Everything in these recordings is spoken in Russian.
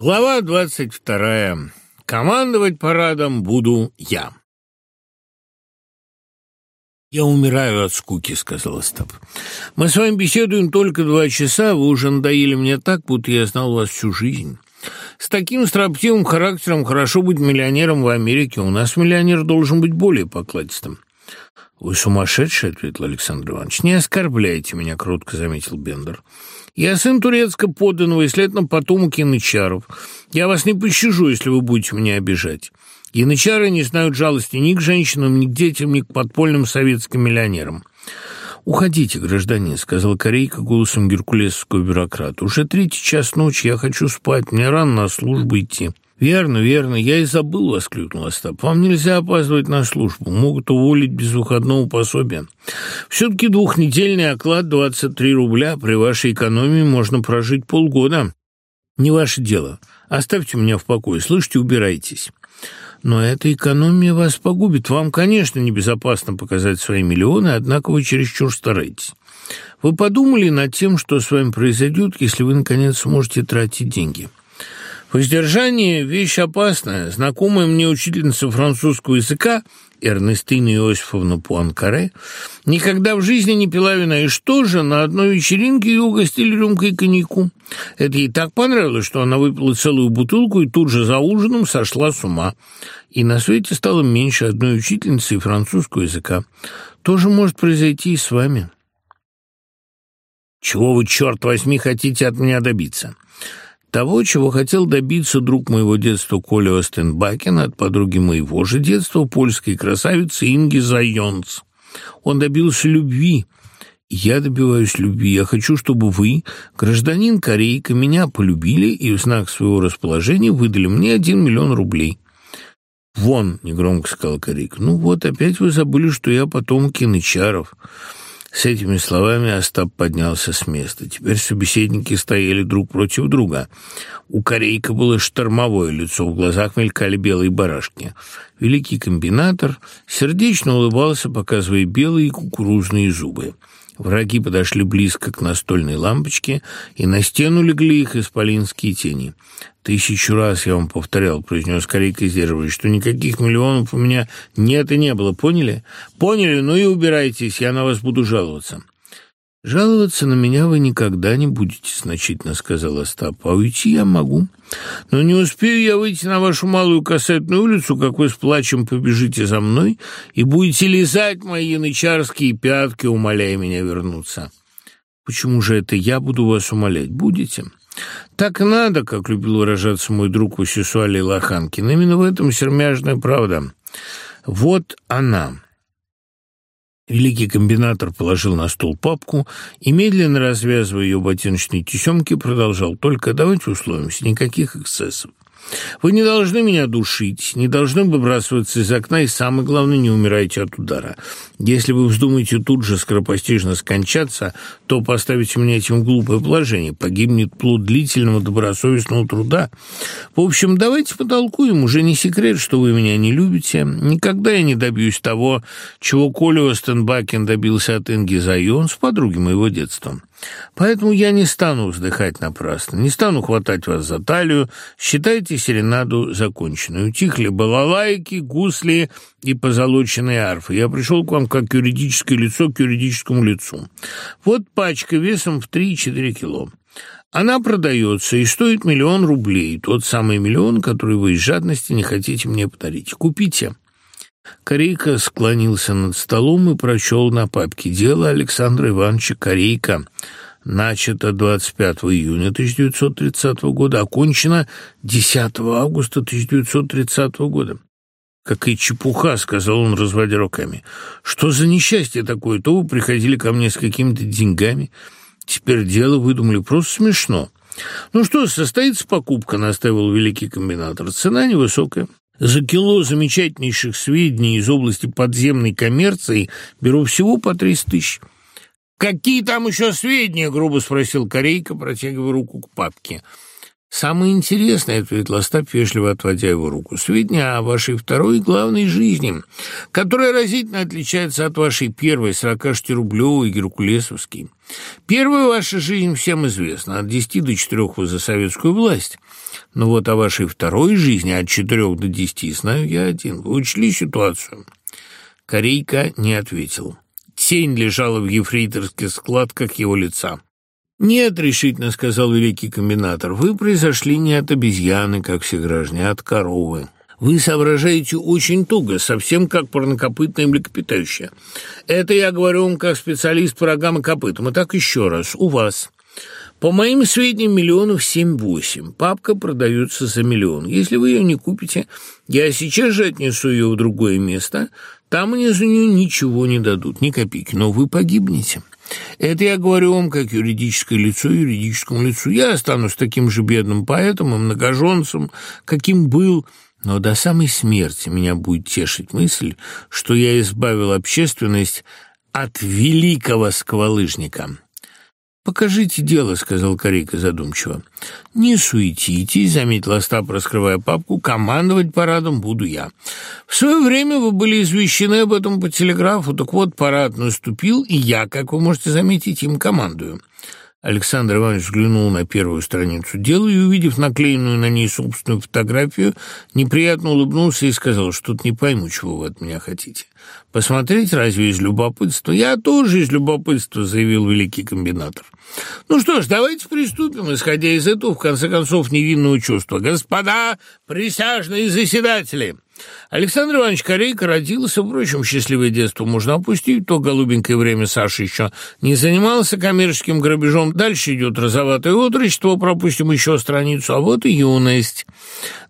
Глава 22. Командовать парадом буду я. «Я умираю от скуки», — сказал Остап. «Мы с вами беседуем только два часа, вы уже надоели мне так, будто я знал вас всю жизнь. С таким строптивым характером хорошо быть миллионером в Америке, у нас миллионер должен быть более покладистым. «Вы сумасшедший!» — ответил Александр Иванович. «Не оскорбляйте меня!» — кротко заметил Бендер. «Я сын турецко подданного и, следовательно, потомок янычаров. Я вас не пощажу, если вы будете меня обижать. Янычары не знают жалости ни к женщинам, ни к детям, ни к подпольным советским миллионерам». «Уходите, гражданин», — сказал Корейка голосом геркулесского бюрократа. «Уже третий час ночи, я хочу спать, мне рано на службу идти». «Верно, верно, я и забыл», — воскликнул Остап. «Вам нельзя опаздывать на службу, могут уволить без выходного пособия. Все-таки двухнедельный оклад 23 рубля, при вашей экономии можно прожить полгода. Не ваше дело. Оставьте меня в покое, слышите, убирайтесь». Но эта экономия вас погубит. Вам, конечно, небезопасно показать свои миллионы, однако вы чересчур стараетесь. Вы подумали над тем, что с вами произойдет, если вы, наконец, сможете тратить деньги?» Воздержание – вещь опасная. Знакомая мне учительница французского языка Эрнестина Иосифовна Пуанкаре никогда в жизни не пила вина. И что же, на одной вечеринке ее угостили рюмкой коньяку. Это ей так понравилось, что она выпила целую бутылку и тут же за ужином сошла с ума. И на свете стало меньше одной учительницы французского языка. То же может произойти и с вами. «Чего вы, черт возьми, хотите от меня добиться?» Того, чего хотел добиться друг моего детства Коля Остенбакен от подруги моего же детства, польской красавицы Инги Зайонц. Он добился любви. Я добиваюсь любви. Я хочу, чтобы вы, гражданин Корейка, меня полюбили и в знак своего расположения выдали мне один миллион рублей. «Вон!» — негромко сказал Корейка. «Ну вот, опять вы забыли, что я потомки кинычаров». С этими словами а Остап поднялся с места. Теперь собеседники стояли друг против друга. У Корейка было штормовое лицо, в глазах мелькали белые барашки. Великий комбинатор сердечно улыбался, показывая белые кукурузные зубы. Враги подошли близко к настольной лампочке, и на стену легли их исполинские тени. «Тысячу раз я вам повторял», — произнес Корейка, сдерживаясь, «что никаких миллионов у меня нет и не было, поняли? Поняли, ну и убирайтесь, я на вас буду жаловаться». «Жаловаться на меня вы никогда не будете», — значительно сказал Остап. «А уйти я могу. Но не успею я выйти на вашу малую касательную улицу, как вы с плачем побежите за мной и будете лизать мои янычарские пятки, умоляя меня вернуться». «Почему же это я буду вас умолять? Будете?» «Так надо», — как любил выражаться мой друг Васисуалий Лоханкин. «Именно в этом сермяжная правда. Вот она». Великий комбинатор положил на стол папку и, медленно развязывая ее ботиночные тесемки, продолжал «Только давайте условимся, никаких эксцессов. Вы не должны меня душить, не должны выбрасываться из окна и, самое главное, не умирайте от удара. Если вы вздумаете тут же скоропостижно скончаться, то поставите меня этим в глупое положение. Погибнет плод длительного добросовестного труда. В общем, давайте потолкуем. Уже не секрет, что вы меня не любите. Никогда я не добьюсь того, чего Коля Остенбакен добился от Инги Зайон с подруги моего детства. Поэтому я не стану вздыхать напрасно, не стану хватать вас за талию. Считайте серенаду законченную. Утихли балалайки, гусли и позолоченные арфы. Я пришел к вам как юридическое лицо к юридическому лицу. Вот пачка весом в 3-4 кило. Она продается и стоит миллион рублей, тот самый миллион, который вы из жадности не хотите мне подарить. Купите. Корейка склонился над столом и прочел на папке дело Александра Ивановича Корейка. Начато 25 июня 1930 года, окончено 10 августа 1930 года. «Какая чепуха!» — сказал он, разводя руками. «Что за несчастье такое? То вы приходили ко мне с какими-то деньгами. Теперь дело выдумали. Просто смешно». «Ну что, состоится покупка», — настаивал великий комбинатор. «Цена невысокая». За кило замечательнейших сведений из области подземной коммерции беру всего по 300 тысяч. «Какие там еще сведения?» — грубо спросил Корейка, протягивая руку к папке. «Папке». Самое интересное ответил Остап, пешливо отводя его руку. «Сведня о вашей второй главной жизни, которая разительно отличается от вашей первой, 46-рублевой геркулесовской. Первая ваша жизнь всем известна, от 10 до четырех вы за советскую власть. Но вот о вашей второй жизни от четырех до 10 знаю я один. Вы учли ситуацию?» Корейка не ответил. Тень лежала в ефрейторских складках его лица. «Нет», — решительно сказал великий комбинатор, — «вы произошли не от обезьяны, как все граждане, а от коровы». Вы соображаете очень туго, совсем как парнокопытное млекопитающее. Это я говорю вам как специалист по рогам и копытам. И так еще раз, у вас. По моим сведениям, миллионов семь-восемь. Папка продается за миллион. Если вы ее не купите, я сейчас же отнесу ее в другое место. Там мне за нее ничего не дадут, ни копейки, но вы погибнете». Это я говорю вам как юридическое лицо юридическому лицу. Я останусь таким же бедным поэтом и многоженцем, каким был... Но до самой смерти меня будет тешить мысль, что я избавил общественность от великого сквалыжника». Покажите дело, сказал Корейка задумчиво. Не суетитесь, заметил Остап, раскрывая папку, командовать парадом буду я. В свое время вы были извещены об этом по телеграфу, так вот парад наступил, и я, как вы можете заметить, им командую. Александр Иванович взглянул на первую страницу дела и, увидев наклеенную на ней собственную фотографию, неприятно улыбнулся и сказал, что тут не пойму, чего вы от меня хотите. «Посмотреть разве из любопытства?» «Я тоже из любопытства», — заявил великий комбинатор. «Ну что ж, давайте приступим, исходя из этого, в конце концов, невинного чувства. Господа присяжные заседатели!» Александр Иванович Корейко родился, впрочем, в счастливое детство можно опустить, то голубенькое время Саши еще не занимался коммерческим грабежом. Дальше идет розоватое отрочество, пропустим еще страницу, а вот и юность.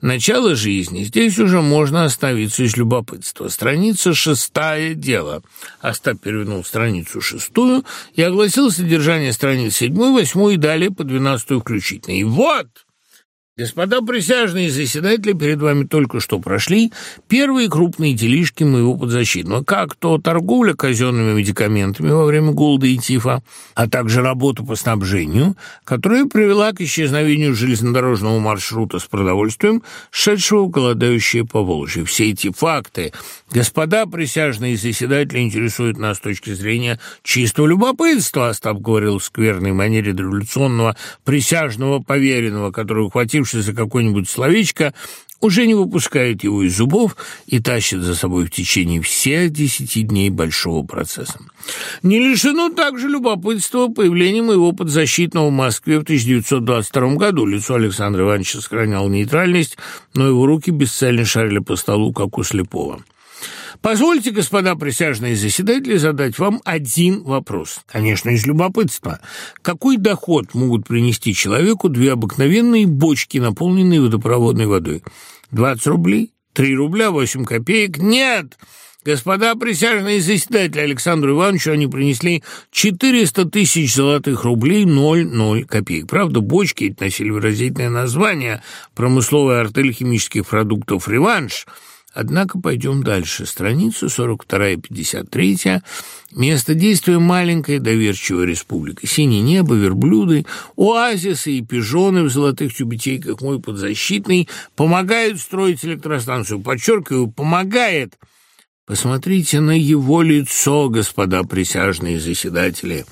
Начало жизни. Здесь уже можно остановиться из любопытства. Страница шестая дело. Остап перевернул страницу шестую и огласил содержание страниц седьмой, восьмой и далее по двенадцатую включительно. И вот... Господа присяжные, заседатели перед вами только что прошли первые крупные делишки моего подзащитного, ну, как то торговля казенными медикаментами во время голода и тифа, а также работа по снабжению, которая привела к исчезновению железнодорожного маршрута с продовольствием, шедшего в голодающие по Волжье. Все эти факты, господа присяжные заседатели, интересуют нас с точки зрения чистого любопытства, Остап говорил в скверной манере революционного присяжного поверенного, который, ухватив за какое-нибудь словечко, уже не выпускают его из зубов и тащат за собой в течение всех десяти дней большого процесса. Не лишено также любопытства появления моего подзащитного в Москве в 1922 году. Лицо Александра Ивановича сохраняло нейтральность, но его руки бесцельно шарили по столу, как у слепого. Позвольте, господа присяжные заседатели, задать вам один вопрос. Конечно, из любопытства. Какой доход могут принести человеку две обыкновенные бочки, наполненные водопроводной водой? 20 рублей? 3 рубля 8 копеек? Нет! Господа присяжные заседатели Александру Ивановичу они принесли 400 тысяч золотых рублей 0,0 копеек. Правда, бочки носили выразительное название «Промысловая артель химических продуктов «Реванш». Однако пойдем дальше. Страницу 42-53. Место действия маленькая доверчивая республика. Синее небо, верблюды, оазисы и пижоны в золотых тюбетейках мой подзащитный помогают строить электростанцию. Подчеркиваю, помогает. Посмотрите на его лицо, господа присяжные заседатели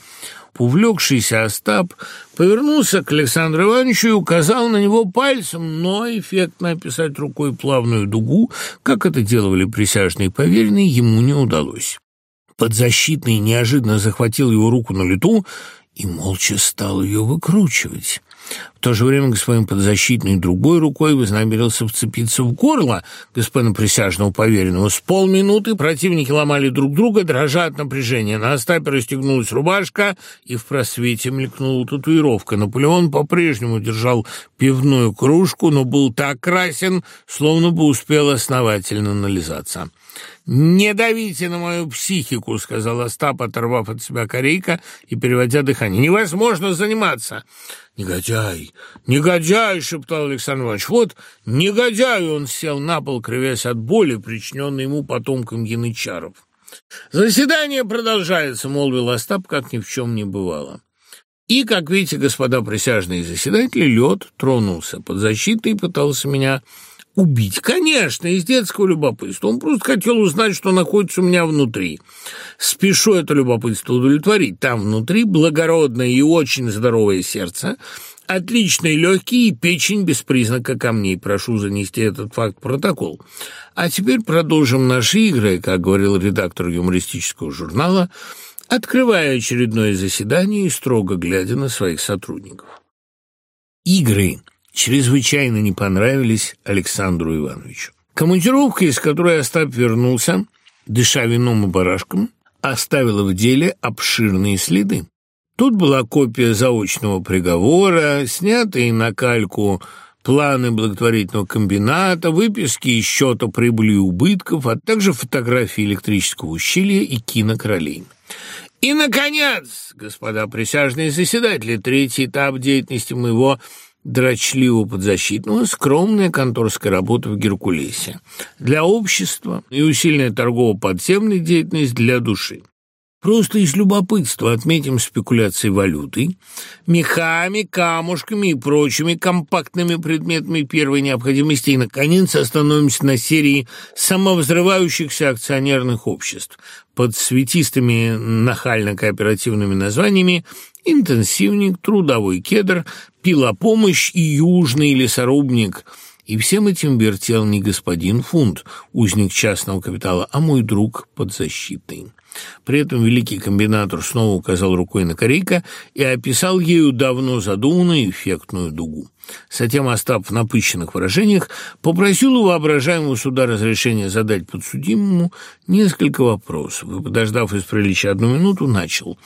увлекшийся Остап, повернулся к Александру Ивановичу и указал на него пальцем, но эффектно описать рукой плавную дугу, как это делали присяжные поверенные, ему не удалось. Подзащитный неожиданно захватил его руку на лету и молча стал ее выкручивать то же время господин подзащитный другой рукой вознамерился вцепиться в горло господина присяжного поверенного. С полминуты противники ломали друг друга, дрожа от напряжения. На остапе расстегнулась рубашка, и в просвете мелькнула татуировка. Наполеон по-прежнему держал пивную кружку, но был так красен, словно бы успел основательно нализаться. «Не давите на мою психику», — сказал Остап, оторвав от себя корейка и переводя дыхание. «Невозможно заниматься!» «Негодяй! «Негодяй!» — шептал Александр Иванович. «Вот негодяй!» — он сел на пол, кривясь от боли, причиненной ему потомкам янычаров. «Заседание продолжается», — молвил Остап, как ни в чем не бывало. И, как видите, господа присяжные заседатели, лед тронулся под защитой и пытался меня убить. Конечно, из детского любопытства. Он просто хотел узнать, что находится у меня внутри. Спешу это любопытство удовлетворить. Там внутри благородное и очень здоровое сердце, Отличный, легкий и печень без признака камней. Прошу занести этот факт в протокол. А теперь продолжим наши игры, как говорил редактор юмористического журнала, открывая очередное заседание и строго глядя на своих сотрудников. Игры чрезвычайно не понравились Александру Ивановичу. Командировка, из которой Остап вернулся, дыша вином и барашком, оставила в деле обширные следы. Тут была копия заочного приговора, снятые на кальку планы благотворительного комбината, выписки из счета прибыли и убытков, а также фотографии электрического ущелья и кинокролей. И, наконец, господа присяжные заседатели, третий этап деятельности моего дрочливо подзащитного скромная конторская работа в Геркулесе для общества и усиленная торгово-подземная деятельность для души. Просто из любопытства отметим спекуляции валютой, мехами, камушками и прочими компактными предметами первой необходимости и, наконец, остановимся на серии самовзрывающихся акционерных обществ под светистыми нахально-кооперативными названиями «Интенсивник», «Трудовой кедр», «Пилопомощь» и «Южный лесорубник». И всем этим вертел не господин Фунт, узник частного капитала, а мой друг подзащитный. При этом великий комбинатор снова указал рукой на корейка и описал ею давно задуманную эффектную дугу. Затем Остап в напыщенных выражениях попросил у воображаемого суда разрешения задать подсудимому несколько вопросов и, подождав из приличия одну минуту, начал.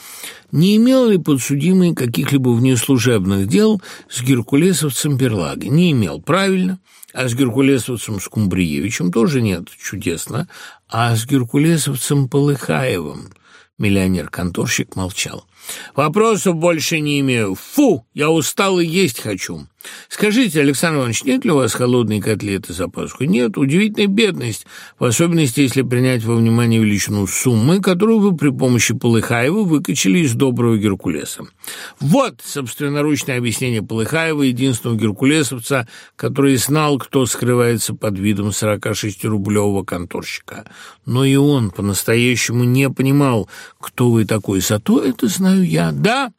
Не имел ли подсудимый каких-либо внеслужебных дел с геркулесовцем Берлаги? Не имел, правильно. Правильно. А с Геркулесовцем с тоже нет, чудесно. А с Геркулесовцем Полыхаевым миллионер-конторщик молчал. «Вопросов больше не имею. Фу, я устал и есть хочу». Скажите, Александр Иванович, нет ли у вас холодной котлеты за Пасху? Нет, удивительная бедность, в особенности, если принять во внимание величину суммы, которую вы при помощи Полыхаева выкачали из доброго Геркулеса. Вот собственноручное объяснение Полыхаева, единственного геркулесовца, который знал, кто скрывается под видом 46-рублевого конторщика. Но и он по-настоящему не понимал, кто вы такой, зато это знаю я. Да,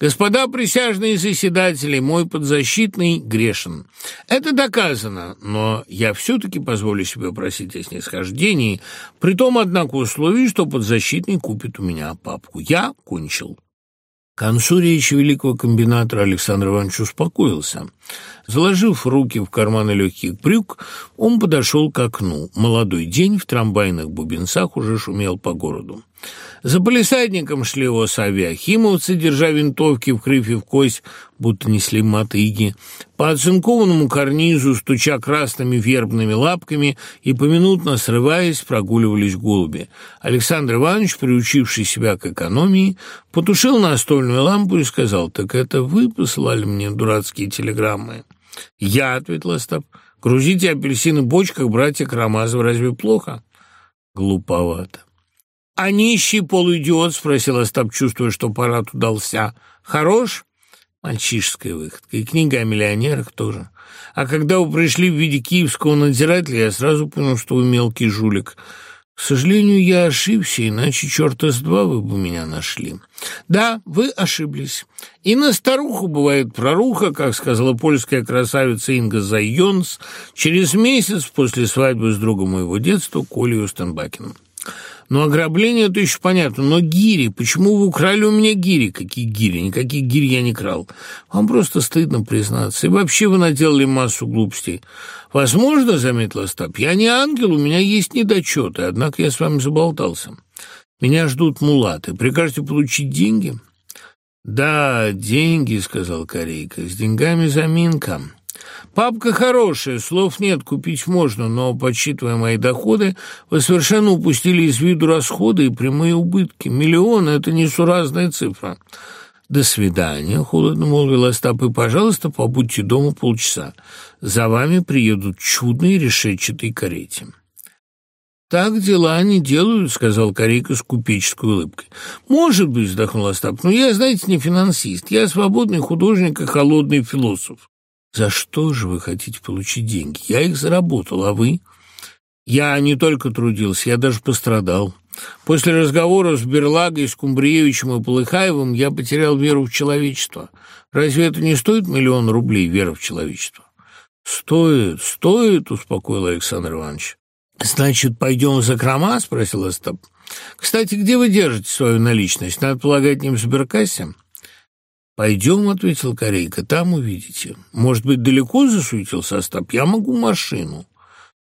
Господа присяжные заседатели, мой подзащитный грешен. Это доказано, но я все-таки позволю себе просить о снисхождении, при том, однако, условии, что подзащитный купит у меня папку. Я кончил. Консурьевич великого комбинатора Александр Иванович успокоился. Заложив руки в карманы легких брюк, он подошел к окну. Молодой день в трамвайных бубенцах уже шумел по городу. За полисадником шли его совиахимовцы, держа винтовки в крыфе в кость, будто несли мотыги. По оцинкованному карнизу, стуча красными вербными лапками и поминутно срываясь, прогуливались голуби. Александр Иванович, приучивший себя к экономии, потушил настольную лампу и сказал, «Так это вы посылали мне дурацкие телеграммы?» «Я», — ответил Остап, — «грузите апельсины в бочках, братья Карамазовы, разве плохо?» «Глуповато». А нищий полуидиот?» — спросил Остап, чувствуя, что парад удался. «Хорош?» мальчишеская выходка. И книга о миллионерах тоже. А когда вы пришли в виде киевского надзирателя, я сразу понял, что вы мелкий жулик. К сожалению, я ошибся, иначе черта с два вы бы меня нашли. Да, вы ошиблись. И на старуху бывает проруха, как сказала польская красавица Инга Зайонс, через месяц после свадьбы с другом моего детства Колей Устенбакиным. Но ограбление – это еще понятно. Но гири, почему вы украли у меня гири? Какие гири? Никаких гири я не крал. Вам просто стыдно признаться. И вообще вы наделали массу глупостей. Возможно, заметил Остап, я не ангел, у меня есть недочеты. Однако я с вами заболтался. Меня ждут мулаты. Прикажете получить деньги? Да, деньги, сказал Корейка. С деньгами заминка. Папка хорошая, слов нет, купить можно, но, подсчитывая мои доходы, вы совершенно упустили из виду расходы и прямые убытки. Миллион – это несуразная цифра. «До свидания», — холодно молвил Остап, — «и, пожалуйста, побудьте дома полчаса. За вами приедут чудные решетчатые карете». «Так дела они делают», — сказал Корейка с купеческой улыбкой. «Может быть», — вздохнул Остап, — «но я, знаете, не финансист. Я свободный художник и холодный философ. За что же вы хотите получить деньги? Я их заработал, а вы? Я не только трудился, я даже пострадал. После разговора с Берлагой, с Кумбриевичем и Полыхаевым я потерял веру в человечество. Разве это не стоит миллион рублей, вера в человечество? Стоит, стоит, успокоил Александр Иванович. Значит, пойдем за крома? спросил Остап. Кстати, где вы держите свою наличность? Надо полагать, не в сберкассе? Пойдем, — ответил Корейка, — там увидите. Может быть, далеко засуетил состав? Я могу машину.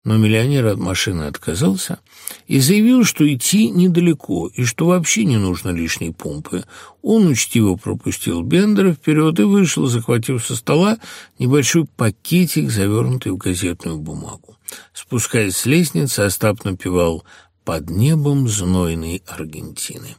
Но миллионер от машины отказался и заявил, что идти недалеко и что вообще не нужно лишней помпы. Он учтиво пропустил Бендера вперед и вышел, захватив со стола небольшой пакетик, завернутый в газетную бумагу. Спускаясь с лестницы, Остап напевал «Под небом знойной Аргентины».